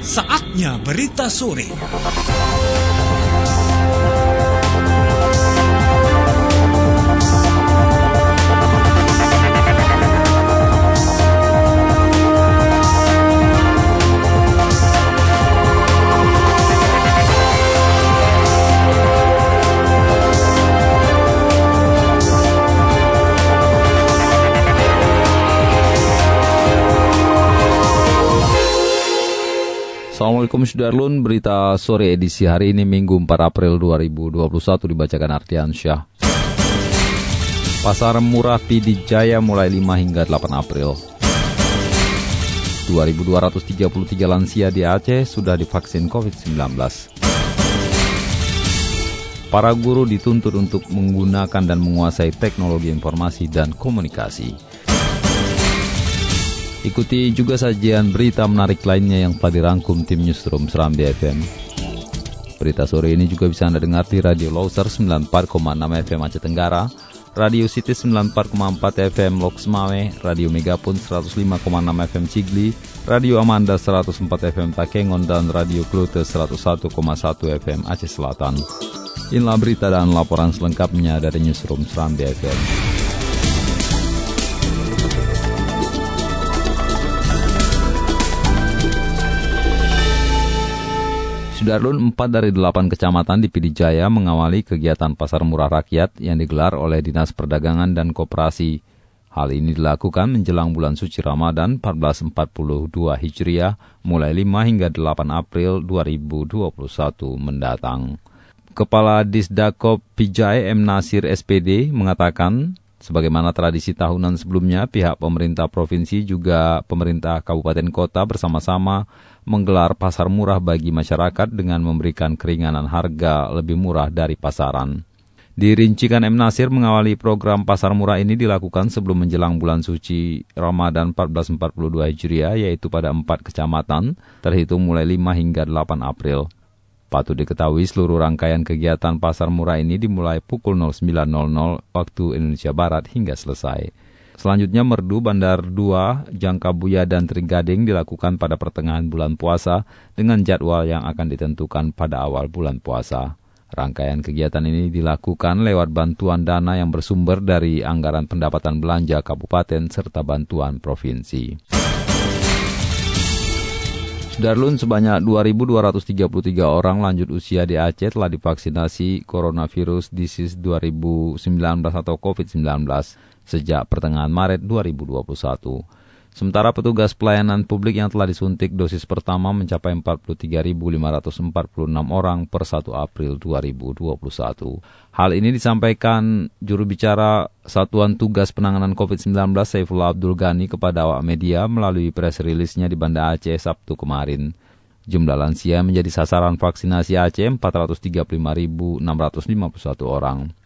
Saatnya berita sore. Assalamualaikum Sudarlun, berita sore edisi hari ini Minggu 4 April 2021 dibacakan Artian Syah. Pasar murah Pidi Jaya mulai 5 hingga 8 April. 2233 lansia di Aceh sudah divaksin COVID-19. Para guru dituntut untuk menggunakan dan menguasai teknologi informasi dan komunikasi. Ikuti juga sajian berita menarik lainnya yang telah dirangkum tim Newsroom Seram FM. Berita sore ini juga bisa Anda dengar di Radio Loser 94,6 FM Aceh Tenggara, Radio City 94,4 FM Lok Semawe, Radio Megapun 105,6 FM Cigli, Radio Amanda 104 FM Takengon, dan Radio Klute 101,1 FM Aceh Selatan. Inilah berita dan laporan selengkapnya dari Newsroom Seram FM. Sudarlun, empat dari delapan kecamatan di Pidijaya mengawali kegiatan pasar murah rakyat yang digelar oleh Dinas Perdagangan dan Koperasi. Hal ini dilakukan menjelang bulan suci Ramadan 1442 Hijriah mulai 5 hingga 8 April 2021 mendatang. Kepala Disdakop Pijai M. Nasir SPD mengatakan, sebagaimana tradisi tahunan sebelumnya, pihak pemerintah provinsi juga pemerintah kabupaten kota bersama-sama menggelar pasar murah bagi masyarakat dengan memberikan keringanan harga lebih murah dari pasaran. Dirincikan M. Nasir mengawali program pasar murah ini dilakukan sebelum menjelang bulan suci Ramadan 1442 Hijriah, yaitu pada empat kecamatan, terhitung mulai 5 hingga 8 April. Patut diketahui seluruh rangkaian kegiatan pasar murah ini dimulai pukul 09.00 waktu Indonesia Barat hingga selesai. Selanjutnya merdu Bandar 2, Jangkabuya dan Trigading dilakukan pada pertengahan bulan puasa dengan jadwal yang akan ditentukan pada awal bulan puasa. Rangkaian kegiatan ini dilakukan lewat bantuan dana yang bersumber dari anggaran pendapatan belanja kabupaten serta bantuan provinsi. Darlun sebanyak 2.233 orang lanjut usia di Aceh telah divaksinasi coronavirus disease 2019 atau COVID-19 sejak pertengahan Maret 2021. Sementara petugas pelayanan publik yang telah disuntik dosis pertama mencapai 43.546 orang per 1 April 2021. Hal ini disampaikan juru bicara Satuan Tugas Penanganan COVID-19 Saifullah Abdul Ghani kepada awak media melalui press release-nya di Banda Aceh Sabtu kemarin. Jumlah lansia menjadi sasaran vaksinasi Aceh 435.651 orang.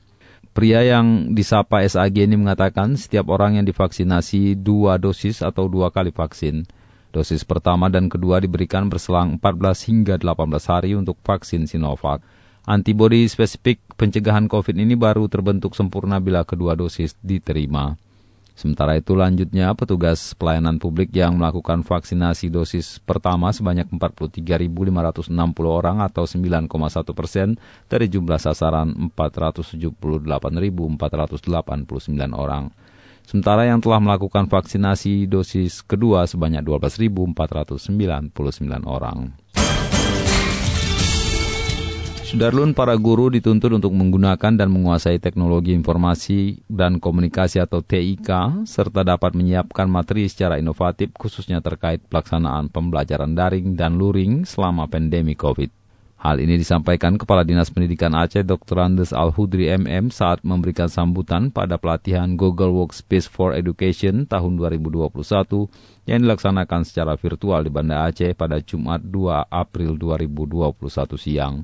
Pria yang disapa SAG ini mengatakan setiap orang yang divaksinasi dua dosis atau dua kali vaksin. Dosis pertama dan kedua diberikan berselang 14 hingga 18 hari untuk vaksin Sinovac. Antibodi spesifik pencegahan COVID ini baru terbentuk sempurna bila kedua dosis diterima. Sementara itu lanjutnya petugas pelayanan publik yang melakukan vaksinasi dosis pertama sebanyak 43.560 orang atau 9,1 persen dari jumlah sasaran 478.489 orang. Sementara yang telah melakukan vaksinasi dosis kedua sebanyak 12.499 orang. Sudarlun, para guru dituntut untuk menggunakan dan menguasai teknologi informasi dan komunikasi atau TIK, serta dapat menyiapkan materi secara inovatif khususnya terkait pelaksanaan pembelajaran daring dan luring selama pandemi COVID. Hal ini disampaikan Kepala Dinas Pendidikan Aceh Dr. Andes Al-Hudri MM saat memberikan sambutan pada pelatihan Google Workspace for Education tahun 2021 yang dilaksanakan secara virtual di Banda Aceh pada Jumat 2 April 2021 siang.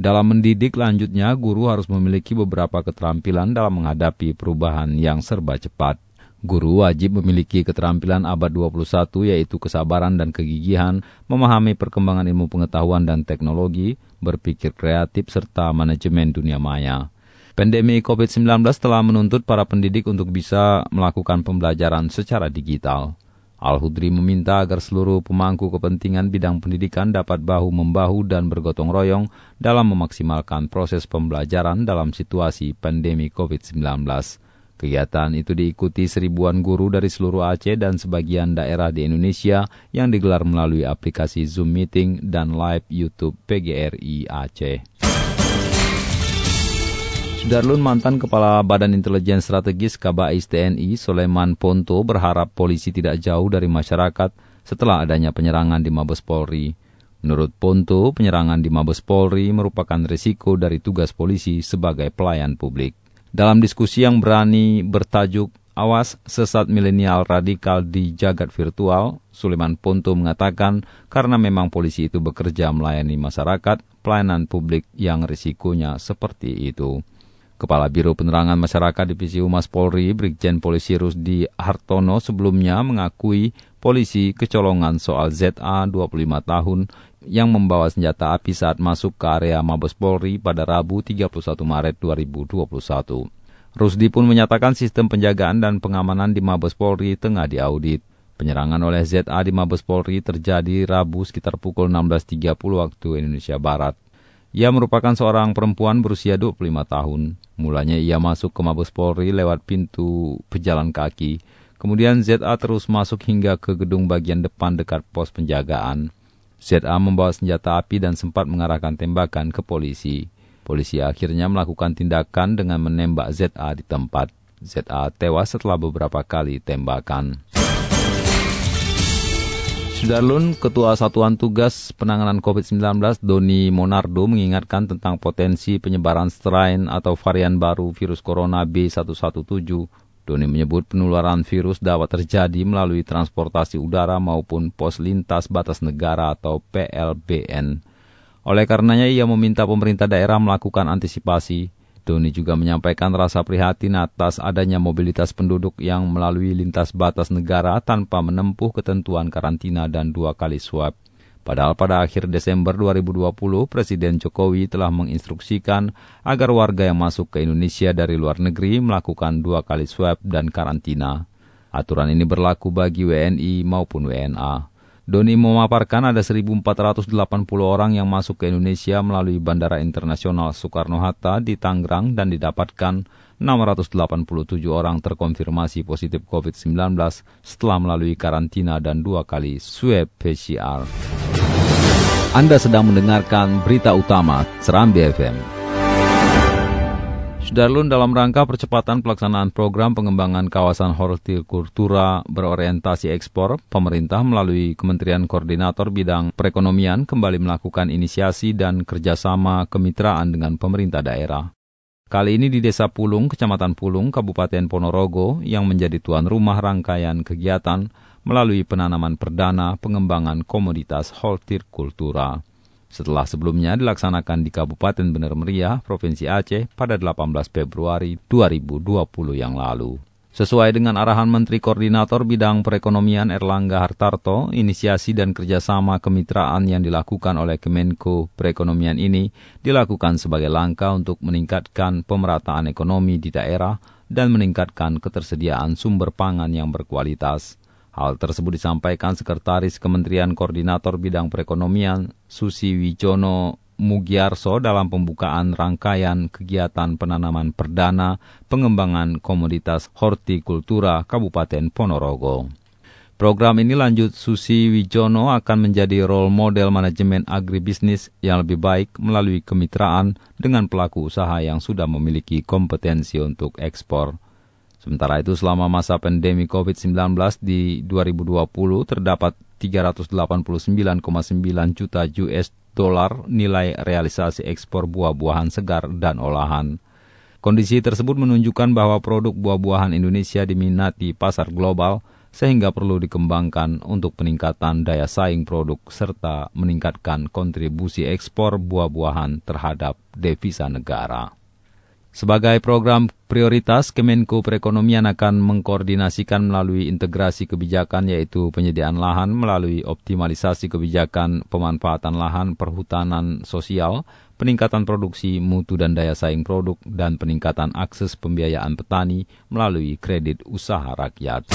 Dalam mendidik lanjutnya, guru harus memiliki beberapa keterampilan dalam menghadapi perubahan yang serba cepat. Guru wajib memiliki keterampilan abad 21 yaitu kesabaran dan kegigihan, memahami perkembangan ilmu pengetahuan dan teknologi, berpikir kreatif, serta manajemen dunia maya. Pandemi COVID-19 telah menuntut para pendidik untuk bisa melakukan pembelajaran secara digital. Al-Hudri meminta agar seluruh pemangku kepentingan bidang pendidikan dapat bahu-membahu dan bergotong royong dalam memaksimalkan proses pembelajaran dalam situasi pandemi COVID-19. Kegiatan itu diikuti seribuan guru dari seluruh Aceh dan sebagian daerah di Indonesia yang digelar melalui aplikasi Zoom Meeting dan live YouTube PGRI Aceh. Sudarlun mantan Kepala Badan Intelijen Strategis Kabais TNI Soleman Ponto berharap polisi tidak jauh dari masyarakat setelah adanya penyerangan di Mabes Polri. Menurut Ponto, penyerangan di Mabes Polri merupakan risiko dari tugas polisi sebagai pelayan publik. Dalam diskusi yang berani bertajuk Awas Sesat Milenial Radikal di Jagat Virtual, Suleman Ponto mengatakan karena memang polisi itu bekerja melayani masyarakat, pelayanan publik yang risikonya seperti itu. Kepala Biro Penerangan Masyarakat Divisi Humas Polri, Brigjen Polisi Rusdi Hartono sebelumnya mengakui polisi kecolongan soal ZA 25 tahun yang membawa senjata api saat masuk ke area Mabes Polri pada Rabu 31 Maret 2021. Rusdi pun menyatakan sistem penjagaan dan pengamanan di Mabes Polri tengah diaudit. Penyerangan oleh ZA di Mabes Polri terjadi Rabu sekitar pukul 16.30 waktu Indonesia Barat. Ia merupakan seorang perempuan berusia 25 tahun. Mulanya ia masuk ke Mabes Polri lewat pintu pejalan kaki. Kemudian ZA terus masuk hingga ke gedung bagian depan dekat pos penjagaan. ZA membawa senjata api dan sempat mengarahkan tembakan ke polisi. Polisi akhirnya melakukan tindakan dengan menembak ZA di tempat. ZA tewas setelah beberapa kali tembakan. Sudarlun, Ketua Satuan Tugas Penanganan COVID-19 Doni Monardo mengingatkan tentang potensi penyebaran strain atau varian baru virus corona B117. Doni menyebut penularan virus dapat terjadi melalui transportasi udara maupun pos lintas batas negara atau PLBN. Oleh karenanya ia meminta pemerintah daerah melakukan antisipasi Doni juga menyampaikan rasa prihatin atas adanya mobilitas penduduk yang melalui lintas batas negara tanpa menempuh ketentuan karantina dan dua kali swab. Padahal pada akhir Desember 2020, Presiden Jokowi telah menginstruksikan agar warga yang masuk ke Indonesia dari luar negeri melakukan dua kali swab dan karantina. Aturan ini berlaku bagi WNI maupun WNA. Doni memaparkan ada 1.480 orang yang masuk ke Indonesia melalui Bandara Internasional Soekarno-Hatta di Tangerang dan didapatkan 687 orang terkonfirmasi positif COVID-19 setelah melalui karantina dan dua kali swab PCR. Anda sedang mendengarkan berita utama Serambi FM. Sudarlun dalam rangka percepatan pelaksanaan program pengembangan kawasan hortikultura berorientasi ekspor, pemerintah melalui Kementerian Koordinator Bidang Perekonomian kembali melakukan inisiasi dan kerjasama kemitraan dengan pemerintah daerah. Kali ini di Desa Pulung, Kecamatan Pulung, Kabupaten Ponorogo, yang menjadi tuan rumah rangkaian kegiatan melalui penanaman perdana pengembangan komoditas hortikultura setelah sebelumnya dilaksanakan di Kabupaten Bener Meriah, Provinsi Aceh pada 18 Februari 2020 yang lalu. Sesuai dengan arahan Menteri Koordinator Bidang Perekonomian Erlangga Hartarto, inisiasi dan kerjasama kemitraan yang dilakukan oleh Kemenko Perekonomian ini dilakukan sebagai langkah untuk meningkatkan pemerataan ekonomi di daerah dan meningkatkan ketersediaan sumber pangan yang berkualitas. Hal tersebut disampaikan Sekretaris Kementerian Koordinator Bidang Perekonomian Susi Wijono Mugiarso dalam pembukaan rangkaian kegiatan penanaman perdana pengembangan komoditas hortikultura Kabupaten Ponorogo. Program ini lanjut Susi Wijono akan menjadi role model manajemen agribisnis yang lebih baik melalui kemitraan dengan pelaku usaha yang sudah memiliki kompetensi untuk ekspor. Sementara itu selama masa pandemi COVID-19 di 2020 terdapat 389,9 juta US dolar nilai realisasi ekspor buah-buahan segar dan olahan. Kondisi tersebut menunjukkan bahwa produk buah-buahan Indonesia diminati pasar global sehingga perlu dikembangkan untuk peningkatan daya saing produk serta meningkatkan kontribusi ekspor buah-buahan terhadap devisa negara. Sebagai program prioritas, Kemenko Perekonomian akan mengkoordinasikan melalui integrasi kebijakan yaitu penyediaan lahan melalui optimalisasi kebijakan pemanfaatan lahan perhutanan sosial, peningkatan produksi mutu dan daya saing produk, dan peningkatan akses pembiayaan petani melalui kredit usaha rakyat.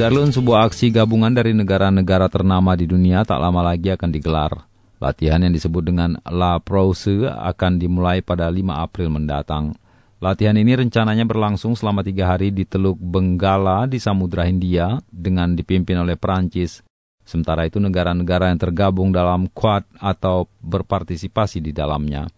Darlun, sebuah aksi gabungan dari negara-negara ternama di dunia tak lama lagi akan digelar. Latihan yang disebut dengan La Prose akan dimulai pada 5 April mendatang. Latihan ini rencananya berlangsung selama tiga hari di Teluk Benggala di Samudra Hindia dengan dipimpin oleh Perancis. Sementara itu negara-negara yang tergabung dalam Quad atau berpartisipasi di dalamnya.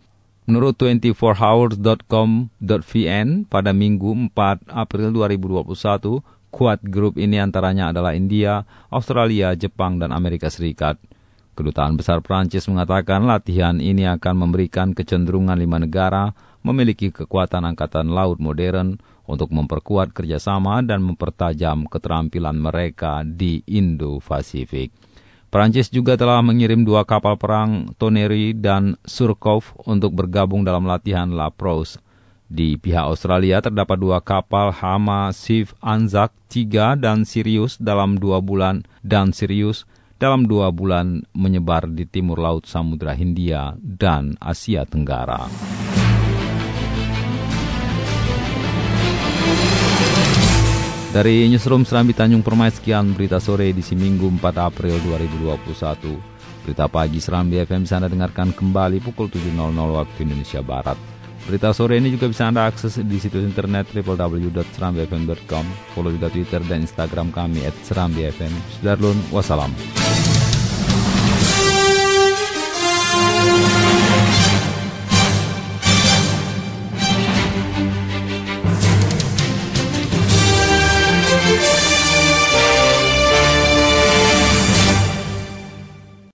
Menurut 24hours.com.vn, pada Minggu 4 April 2021, Quad Group ini antaranya adalah India, Australia, Jepang, dan Amerika Serikat. Kedutaan Besar Prancis mengatakan latihan ini akan memberikan kecenderungan lima negara memiliki kekuatan angkatan laut modern untuk memperkuat kerjasama dan mempertajam keterampilan mereka di Indo-Pasifik. Perancis juga telah mengirim dua kapal perang Toneri dan Surkov untuk bergabung dalam latihan La Prose. Di pihak Australia terdapat dua kapal Hama Sif Anzac 3 dan Sirius dalam dua bulan dan Sirius dalam dua bulan menyebar di timur laut Samudra Hindia dan Asia Tenggara. Dari Newsroom Serambi Tanjung Permai, sekian berita sore di Minggu 4 April 2021. Berita pagi Serambi FM bisa Anda dengarkan kembali pukul 7.00 waktu Indonesia Barat. Berita sore ini juga bisa Anda akses di situs internet www.serambifm.com. Follow juga Twitter dan Instagram kami at Serambi FM. Sudarlun, wassalam.